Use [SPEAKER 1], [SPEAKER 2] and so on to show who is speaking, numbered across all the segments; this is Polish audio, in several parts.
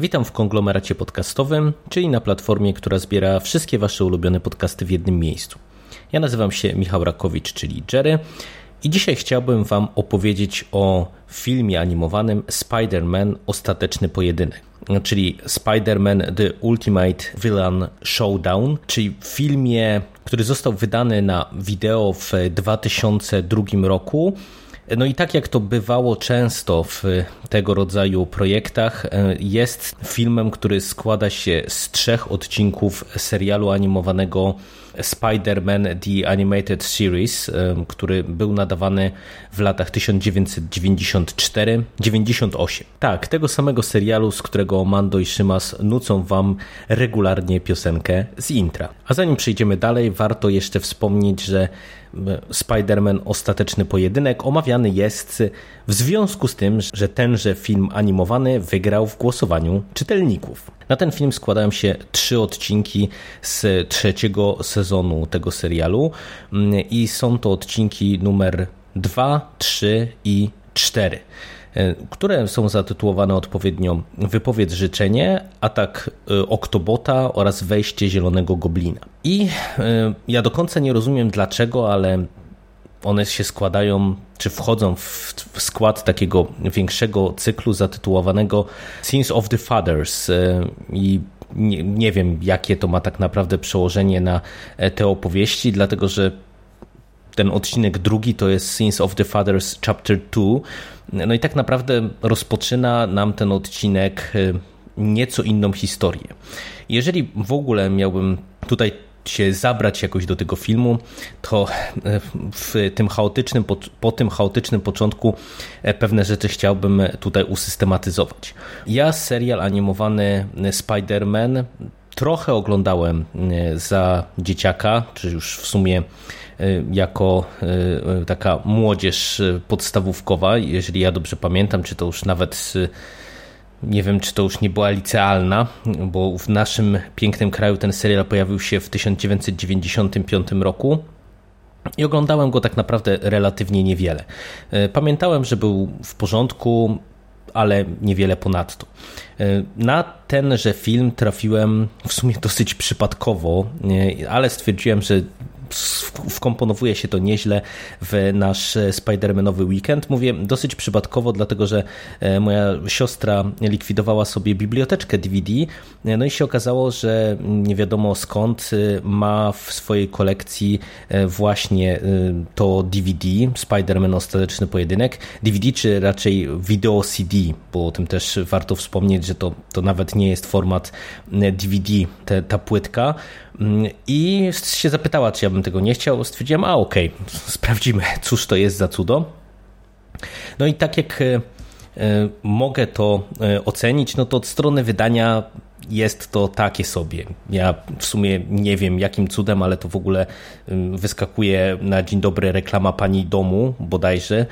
[SPEAKER 1] Witam w konglomeracie podcastowym, czyli na platformie, która zbiera wszystkie Wasze ulubione podcasty w jednym miejscu. Ja nazywam się Michał Rakowicz, czyli Jerry, i dzisiaj chciałbym Wam opowiedzieć o filmie animowanym Spider-Man Ostateczny Pojedynek, czyli Spider-Man The Ultimate Villain Showdown, czyli filmie, który został wydany na wideo w 2002 roku no i tak jak to bywało często w tego rodzaju projektach, jest filmem, który składa się z trzech odcinków serialu animowanego Spider-Man The Animated Series, który był nadawany w latach 1994-98. Tak, tego samego serialu, z którego Mando i Szymas nucą wam regularnie piosenkę z intra. A zanim przejdziemy dalej, warto jeszcze wspomnieć, że Spider-Man Ostateczny Pojedynek omawiany jest w związku z tym, że tenże film animowany wygrał w głosowaniu czytelników. Na ten film składają się trzy odcinki z trzeciego sezonu tego serialu i są to odcinki numer 2, 3 i 4 które są zatytułowane odpowiednio Wypowiedz życzenie, Atak Oktobota oraz Wejście Zielonego Goblina. I ja do końca nie rozumiem dlaczego, ale one się składają, czy wchodzą w skład takiego większego cyklu zatytułowanego Scenes of the Fathers i nie, nie, wiem, jakie to ma tak naprawdę przełożenie na te opowieści, dlatego że ten odcinek drugi to jest Scenes of the Fathers Chapter 2. No i tak naprawdę rozpoczyna nam ten odcinek nieco inną historię. Jeżeli w ogóle miałbym tutaj się zabrać jakoś do tego filmu, to e, w tym chaotycznym, po tym chaotycznym początku e, pewne rzeczy chciałbym tutaj usystematyzować. Ja serial animowany Spider-Man trochę oglądałem e, za dzieciaka, czy już w sumie jako taka młodzież podstawówkowa, jeżeli ja dobrze pamiętam, czy to już nawet nie wiem, czy to już nie była licealna, bo w naszym pięknym kraju ten serial pojawił się w 1995 roku. I oglądałem go tak naprawdę relatywnie niewiele. E, pamiętałem, że był w porządku, ale niewiele ponadto. E, na tenże film trafiłem w sumie dosyć przypadkowo, e, ale stwierdziłem, że wkomponowuje się to nieźle w nasz Spider-Manowy weekend. Mówię dosyć przypadkowo, dlatego że e, moja siostra likwidowała sobie biblioteczkę DVD, e, no i się okazało, że nie wiadomo skąd e, ma w swojej kolekcji właśnie to DVD, Spider-Man Ostateczny Pojedynek, DVD czy raczej wideo CD, bo o tym też warto wspomnieć, że to, to nawet nie jest format DVD, te, ta płytka, i się zapytała, czy ja bym tego nie chciał. Stwierdziłem, a okej, okay, sprawdzimy, cóż to jest za cudo. No i tak jak e, e, mogę to e, ocenić, no to od strony wydania jest to takie sobie. Ja w sumie nie wiem jakim cudem, ale to w ogóle wyskakuje na dzień dobry reklama pani domu bodajże,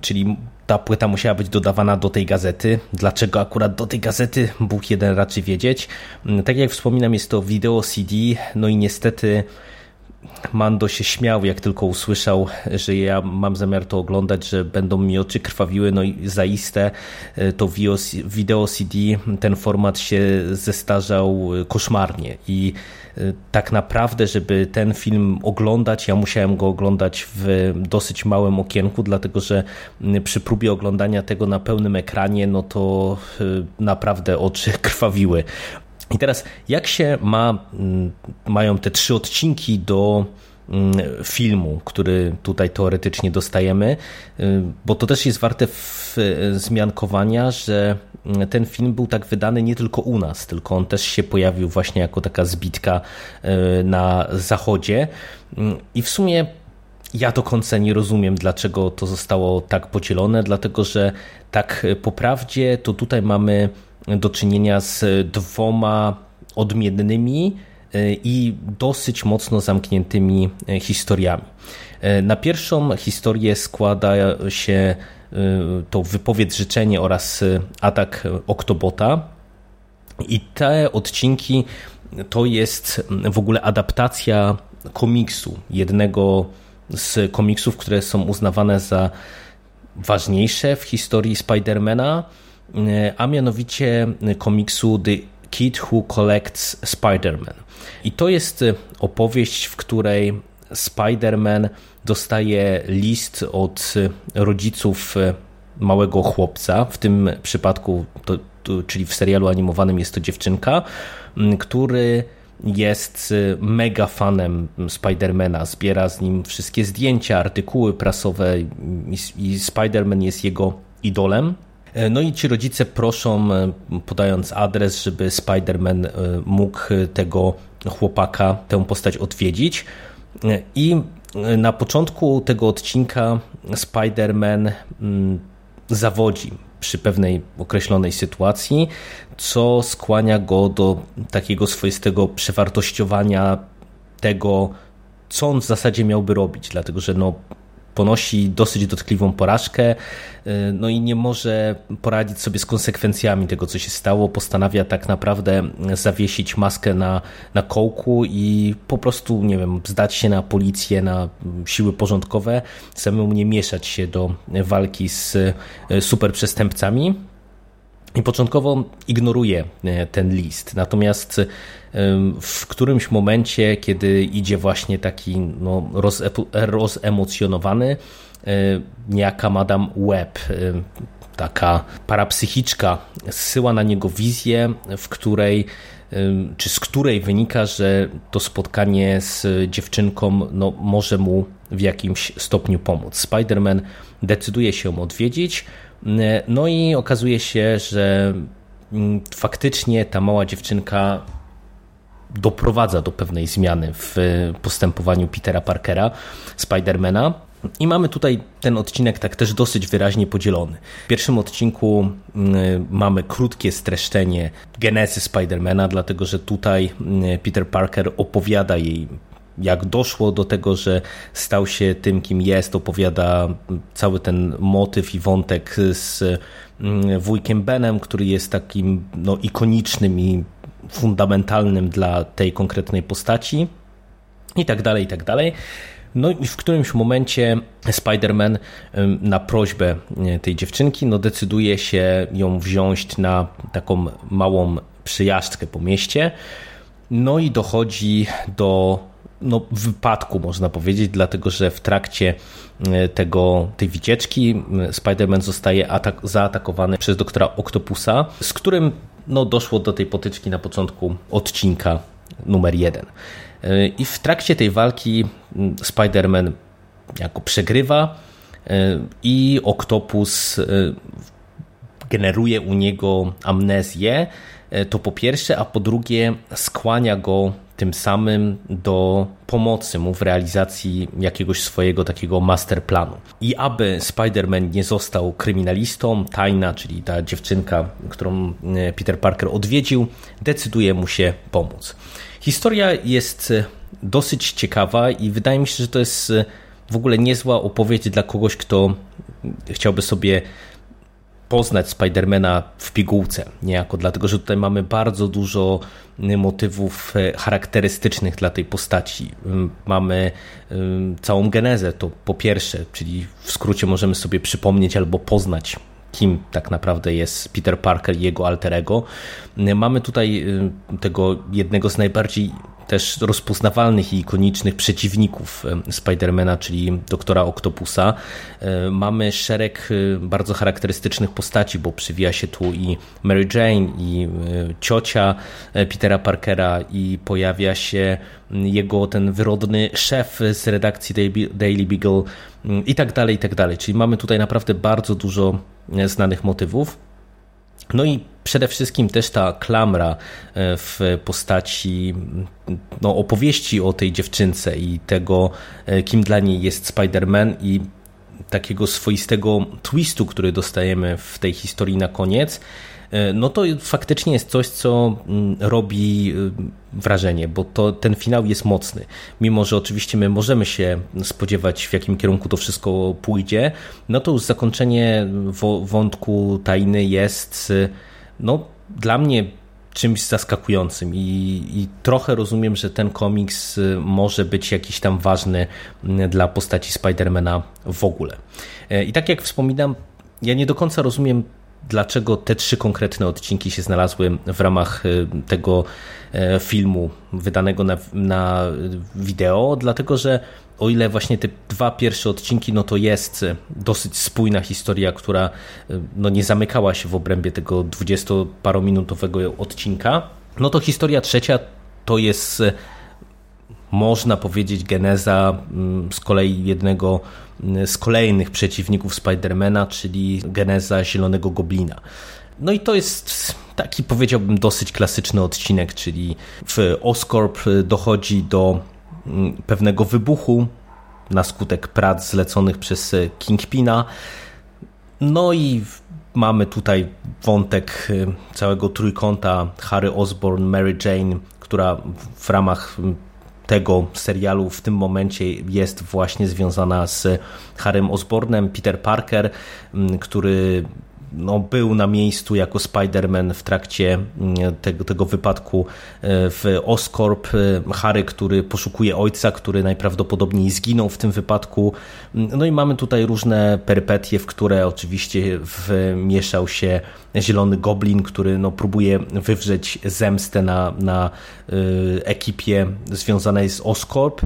[SPEAKER 1] czyli ta płyta musiała być dodawana do tej gazety. Dlaczego akurat do tej gazety? Bóg jeden raczy wiedzieć. Tak jak wspominam, jest to wideo CD, no i niestety Mando się śmiał, jak tylko usłyszał, że ja mam zamiar to oglądać, że będą mi oczy krwawiły, no i zaiste e, to wideo CD, ten format się zestarzał koszmarnie i e, tak naprawdę, żeby ten film oglądać, ja musiałem go oglądać w dosyć małym okienku, dlatego że przy próbie oglądania tego na pełnym ekranie, no to e, naprawdę oczy krwawiły. I teraz, jak się ma, mm, mają te trzy odcinki do mm, filmu, który tutaj teoretycznie dostajemy, y, bo to też jest warte zmiankowania, że ten film był tak wydany nie tylko u nas, tylko on też się pojawił właśnie jako taka zbitka y, na zachodzie i w sumie ja do końca nie rozumiem, dlaczego to zostało tak podzielone, dlatego że tak po prawdzie to tutaj mamy do czynienia z dwoma odmiennymi i dosyć mocno zamkniętymi historiami. Na pierwszą historię składa się to wypowiedź życzenie oraz atak Oktobota. I te odcinki to jest w ogóle adaptacja komiksu, jednego z komiksów, które są uznawane za ważniejsze w historii Spidermana, a mianowicie komiksu The Kid Who Collects Spider-Man. I to jest opowieść, w której Spider-Man dostaje list od rodziców małego chłopca. W tym przypadku, to, to, czyli w serialu animowanym, jest to dziewczynka, który jest mega fanem Spidermana, zbiera z nim wszystkie zdjęcia, artykuły prasowe i, Spiderman jest jego idolem. No i ci rodzice proszą, podając adres, żeby Spider-Man mógł tego chłopaka, tę postać odwiedzić. I na początku tego odcinka Spider-Man mm, zawodzi przy pewnej określonej sytuacji, co skłania go do takiego swoistego przewartościowania tego, co on w zasadzie miałby robić, dlatego że no, ponosi dosyć dotkliwą porażkę, y, no i nie może poradzić sobie z konsekwencjami tego, co się stało. Postanawia tak naprawdę zawiesić maskę na, na kołku i po prostu, nie wiem, zdać się na policję, na siły porządkowe, samemu nie mieszać się do walki z y, superprzestępcami. I początkowo ignoruje ten list. Natomiast w którymś momencie, kiedy idzie właśnie taki no, rozemocjonowany, e, niejaka Madame Webb, e, taka parapsychiczka, zsyła na niego wizję, w której czy z której wynika, że to spotkanie z dziewczynką no, może mu w jakimś stopniu pomóc. Spider-Man decyduje się ją odwiedzić, e, no i okazuje się, że mm, faktycznie ta mała dziewczynka doprowadza do pewnej zmiany w postępowaniu Petera Parkera, Spidermana. I mamy tutaj ten odcinek tak też dosyć wyraźnie podzielony. W pierwszym odcinku mm, mamy krótkie streszczenie genezy Spidermana, dlatego że tutaj mm, Peter Parker opowiada jej jak doszło do tego, że stał się tym, kim jest, opowiada cały ten motyw i wątek z wujkiem Benem, który jest takim no, ikonicznym i fundamentalnym dla tej konkretnej postaci i tak dalej, i tak dalej. No i w którymś momencie Spider-Man na prośbę tej dziewczynki no decyduje się ją wziąć na taką małą przyjażdżkę po mieście. No i dochodzi do no, wypadku, można powiedzieć, dlatego że w trakcie tego, tej wycieczki Spider-Man zostaje atak, zaatakowany przez doktora Octopusa, z którym no, doszło do tej potyczki na początku odcinka numer jeden. I w trakcie tej walki Spider-Man jako przegrywa e, i Octopus e, generuje u niego amnezję. E, to po pierwsze, a po drugie skłania go tym samym do pomocy mu w realizacji jakiegoś swojego takiego masterplanu. I aby Spider-Man nie został kryminalistą, Tajna, czyli ta dziewczynka, którą e, Peter Parker odwiedził, decyduje mu się pomóc. Historia jest e, dosyć ciekawa i wydaje mi się, że to jest e, w ogóle niezła opowieść dla kogoś, kto chciałby sobie poznać Spidermana w pigułce, niejako, dlatego że tutaj mamy bardzo dużo y, motywów y, charakterystycznych dla tej postaci. Mamy całą genezę, to po pierwsze, czyli w skrócie możemy sobie przypomnieć albo poznać kim tak naprawdę jest Peter Parker i jego alterego. Mamy tutaj tego jednego z najbardziej też rozpoznawalnych i ikonicznych przeciwników Spidermana, czyli doktora Octopusa. E, mamy szereg bardzo charakterystycznych postaci, bo przywija się tu i Mary Jane, i ciocia Petera Parkera, i pojawia się jego ten wyrodny szef z redakcji Daily Beagle i tak dalej, i tak dalej. Czyli mamy tutaj naprawdę bardzo dużo znanych motywów. No i przede wszystkim też ta klamra e, w postaci no, opowieści o tej dziewczynce i tego, e, kim dla niej jest Spider-Man i takiego swoistego twistu, który dostajemy w tej historii na koniec, E, no to faktycznie jest coś, co mm, robi e, wrażenie, bo to, ten finał jest mocny. Mimo, że oczywiście my możemy się spodziewać, w jakim kierunku to wszystko pójdzie, no to już zakończenie wątku tajny jest e, no, dla mnie czymś zaskakującym i, i, trochę rozumiem, że ten komiks może być jakiś tam ważny dla postaci Spidermana w ogóle. I tak jak wspominam, ja nie do końca rozumiem dlaczego te trzy konkretne odcinki się znalazły w ramach y, tego e, filmu wydanego na, na wideo, dlatego że o ile właśnie te dwa pierwsze odcinki, no to jest dosyć spójna historia, która y, no nie zamykała się w obrębie tego dwudziestoparominutowego odcinka, no to historia trzecia to jest można powiedzieć geneza mm, z kolei jednego mm, z kolejnych przeciwników Spidermana, czyli geneza Zielonego Goblina. No i to jest taki powiedziałbym dosyć klasyczny odcinek, czyli w Oscorp dochodzi do mm, pewnego wybuchu na skutek prac zleconych przez Kingpina. No i mamy tutaj wątek całego trójkąta Harry Osborn, Mary Jane, która w ramach tego serialu w tym momencie jest właśnie związana z Harem Osbornem, Peter Parker, który no, był na miejscu jako Spider-Man w trakcie mm, tego, tego wypadku e, w Oscorp. E, Harry, który poszukuje ojca, który najprawdopodobniej zginął w tym wypadku. No i mamy tutaj różne perypetie, w które oczywiście wmieszał się zielony goblin, który no, próbuje wywrzeć zemstę na, na e, ekipie związanej z Oscorp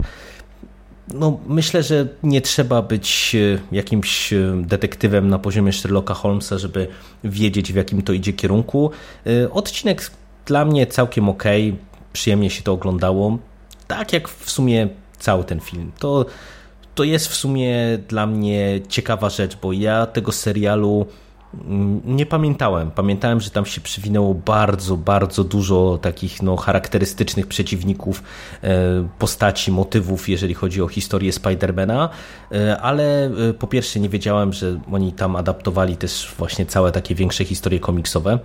[SPEAKER 1] no, myślę, że nie trzeba być e, jakimś e, detektywem na poziomie Sherlocka Holmesa, żeby wiedzieć, w jakim to idzie kierunku. E, odcinek dla mnie całkiem ok, przyjemnie się to oglądało. Tak jak w sumie cały ten film. To, to jest w sumie dla mnie ciekawa rzecz, bo ja tego serialu nie pamiętałem. Pamiętałem, że tam się przywinęło bardzo, bardzo dużo takich no, charakterystycznych przeciwników, e, postaci, motywów, jeżeli chodzi o historię Spidermana, e, ale e, po pierwsze nie wiedziałem, że oni tam adaptowali też właśnie całe takie większe historie komiksowe.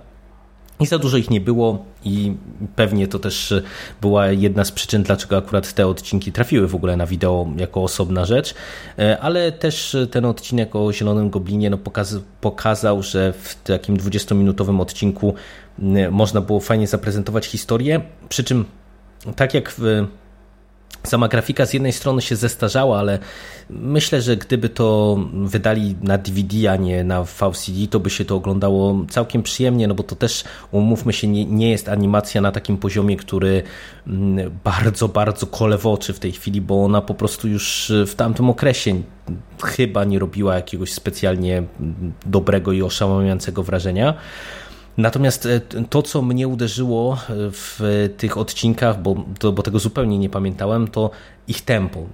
[SPEAKER 1] I za dużo ich nie było i pewnie to też była jedna z przyczyn, dlaczego akurat te odcinki trafiły w ogóle na wideo jako osobna rzecz, e, ale też ten odcinek o Zielonym Goblinie no pokazał, pokazał, że w takim 20-minutowym odcinku można było fajnie zaprezentować historię, przy czym tak jak w Sama grafika z jednej strony się zestarzała, ale myślę, że gdyby to wydali na DVD, a nie na VCD, to by się to oglądało całkiem przyjemnie, no bo to też, umówmy się, nie, nie jest animacja na takim poziomie, który mm, bardzo, bardzo kole w oczy w tej chwili, bo ona po prostu już w tamtym okresie chyba nie robiła jakiegoś specjalnie dobrego i oszałamiającego wrażenia. Natomiast e, to, co mnie uderzyło e, w tych odcinkach, bo, to, bo tego zupełnie nie pamiętałem, to ich tempo.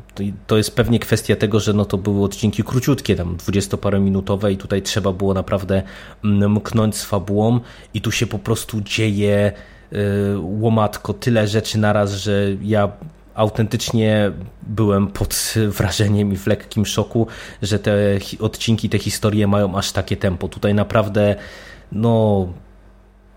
[SPEAKER 1] To jest pewnie kwestia tego, że no to były odcinki króciutkie, tam dwudziestoparominutowe i tutaj trzeba było naprawdę mm, mknąć z fabułą i tu się po prostu dzieje e, łomatko, tyle rzeczy naraz, że ja autentycznie byłem pod wrażeniem i w lekkim szoku, że te odcinki, te historie mają aż takie tempo. Tutaj naprawdę no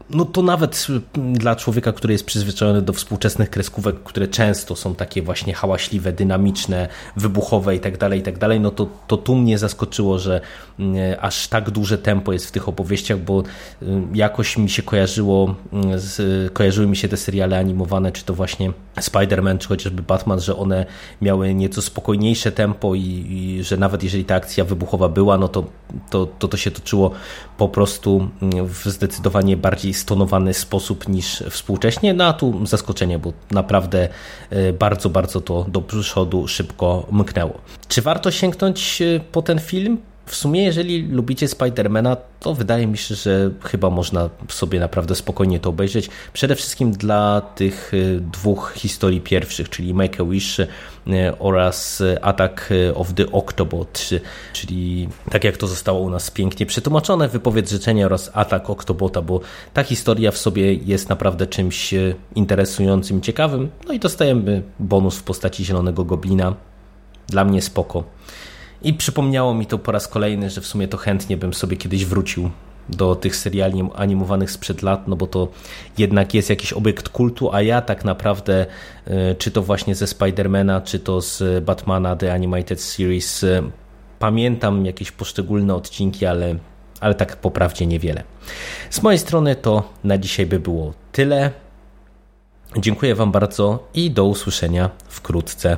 [SPEAKER 1] no to nawet dla człowieka, który jest przyzwyczajony do współczesnych kreskówek, które często są takie właśnie hałaśliwe, dynamiczne, wybuchowe i tak dalej, i tak dalej, no to, to tu mnie zaskoczyło, że mm, aż tak duże tempo jest w tych opowieściach, bo mm, jakoś mi się kojarzyło, mm, z, kojarzyły mi się te seriale animowane, czy to właśnie Spider-Man, czy chociażby Batman, że one miały nieco spokojniejsze tempo i, i że nawet jeżeli ta akcja wybuchowa była, no to to, to, to się toczyło po prostu w zdecydowanie bardziej stonowany sposób niż współcześnie. No a tu zaskoczenie, bo naprawdę e, bardzo, bardzo to do przodu szybko mknęło. Czy warto sięgnąć e, po ten film? W sumie, jeżeli lubicie Spidermana, to wydaje mi się, że chyba można sobie naprawdę spokojnie to obejrzeć. Przede wszystkim dla tych y, dwóch historii pierwszych, czyli Make a Wish y, oraz Attack of the Octobot, czyli tak jak to zostało u nas pięknie przetłumaczone, wypowiedź życzenia oraz Atak Octobota, bo ta historia w sobie jest naprawdę czymś y, interesującym, ciekawym. No i dostajemy bonus w postaci Zielonego Goblina. Dla mnie spoko. I przypomniało mi to po raz kolejny, że w sumie to chętnie bym sobie kiedyś wrócił do tych seriali animowanych sprzed lat, no bo to jednak jest jakiś obiekt kultu, a ja tak naprawdę, y, czy to właśnie ze Spidermana, czy to z Batmana The Animated Series, y, pamiętam jakieś poszczególne odcinki, ale, ale tak po prawdzie niewiele. Z mojej strony to na dzisiaj by było tyle. Dziękuję Wam bardzo i do usłyszenia wkrótce.